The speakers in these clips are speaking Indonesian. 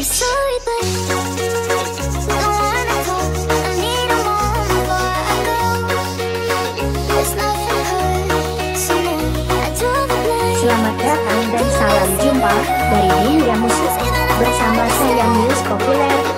Selamat datang dan salam jumpa dari Dinda Musik bersama saya News Populer.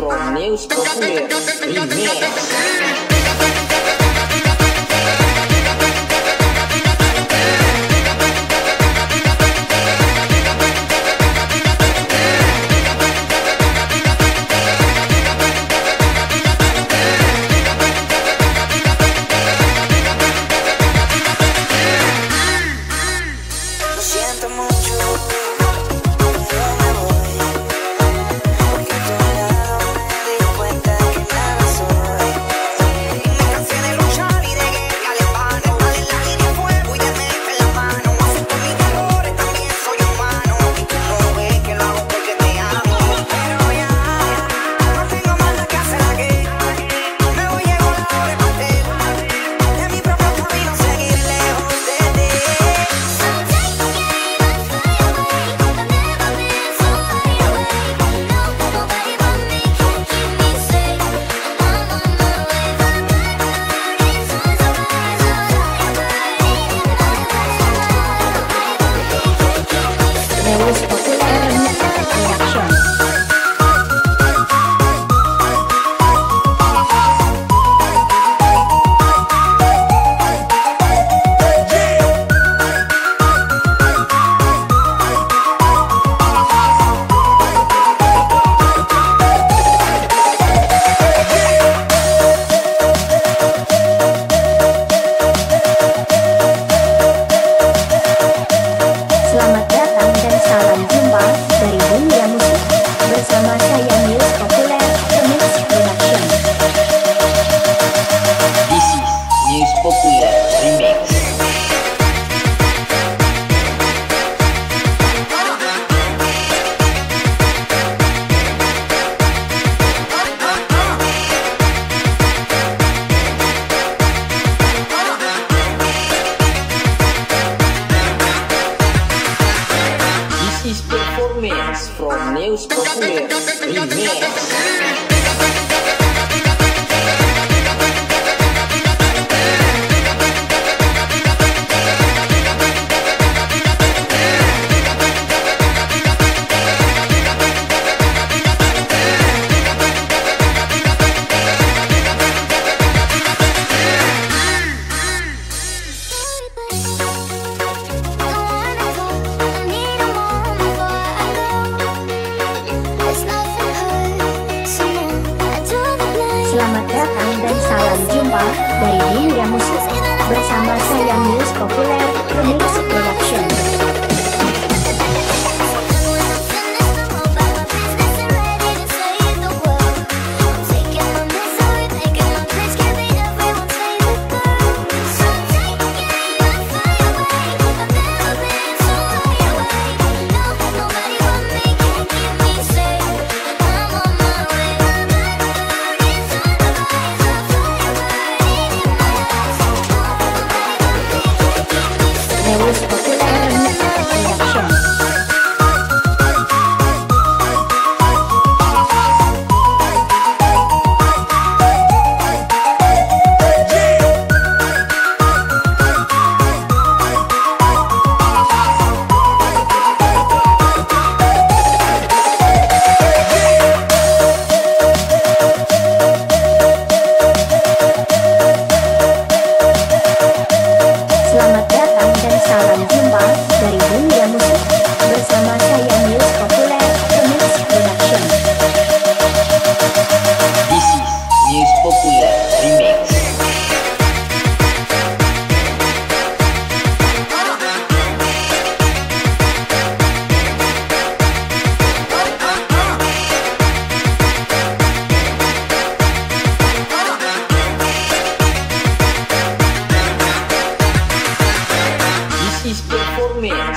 from News Premier Remix. from Neus Populer. Remix. jumpa dari dunia Musik bersama saya News Populer Remix Production.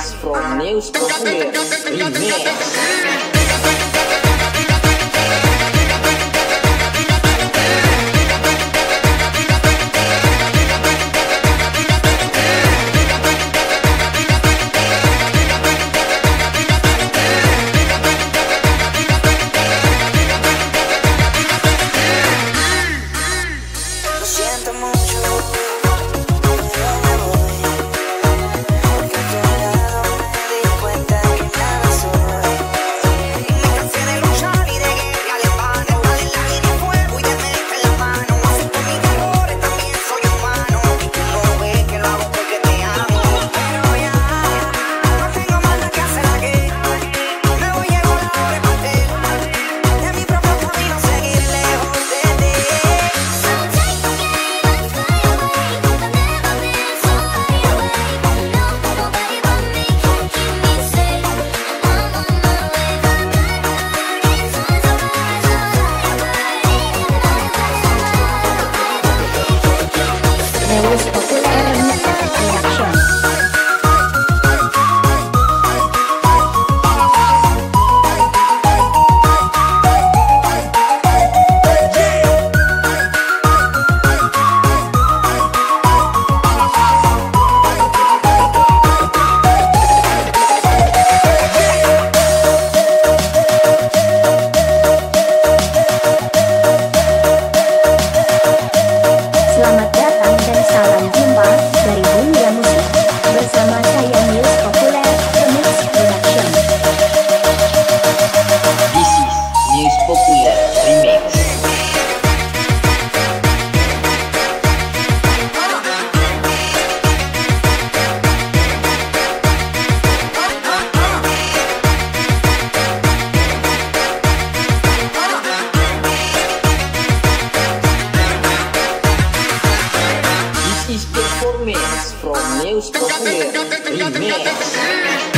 From Neus Correa. Remix. Afro News Brasileiro. Remix.